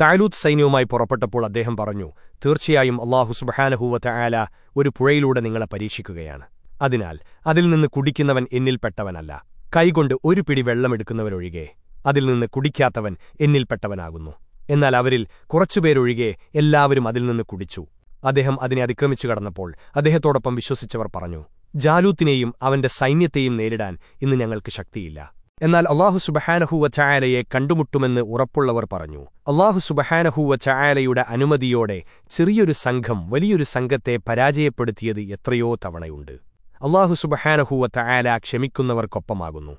താലൂത്ത് സൈന്യവുമായി പുറപ്പെട്ടപ്പോൾ അദ്ദേഹം പറഞ്ഞു തീർച്ചയായും അള്ളാഹു സുബഹാനഹൂവത്ത ആല ഒരു പുഴയിലൂടെ നിങ്ങളെ പരീക്ഷിക്കുകയാണ്. അതിനാൽ അതിൽ നിന്ന് കുടിക്കുന്നവൻ എന്നിൽപ്പെട്ടവനല്ല കൈകൊണ്ട് ഒരു പിടി വെള്ളമെടുക്കുന്നവരൊഴികെ അതിൽ നിന്ന് കുടിക്കാത്തവൻ എന്നിൽപ്പെട്ടവനാകുന്നു എന്നാൽ അവരിൽ കുറച്ചുപേരൊഴികെ എല്ലാവരും അതിൽ നിന്ന് കുടിച്ചു. അദ്ദേഹം അതിനെ അതിക്രമിച്ചു കടന്നപ്പോൾ അദ്ദേഹത്തോടൊപ്പം വിശ്വസിച്ചവർ പറഞ്ഞു ജാലൂത്തിനെയും അവന്റെ സൈന്യത്തെയും നേരിടാൻ ഇന്ന് ഞങ്ങൾക്ക് ശക്തിയില്ല. എന്നാൽ അള്ളാഹു സുബഹാനഹൂവ ചായാലയെ കണ്ടുമുട്ടുമെന്ന് ഉറപ്പുള്ളവർ പറഞ്ഞു. അള്ളാഹു സുബഹാനഹൂവ ചായാലയുടെ അനുമതിയോടെ ചെറിയൊരു സംഘം വലിയൊരു സംഘത്തെ പരാജയപ്പെടുത്തിയത് എത്രയോ തവണയുണ്ട്. അള്ളാഹു സുബഹാനഹൂവ ചായാല ക്ഷമിക്കുന്നവർക്കൊപ്പമാകുന്നു.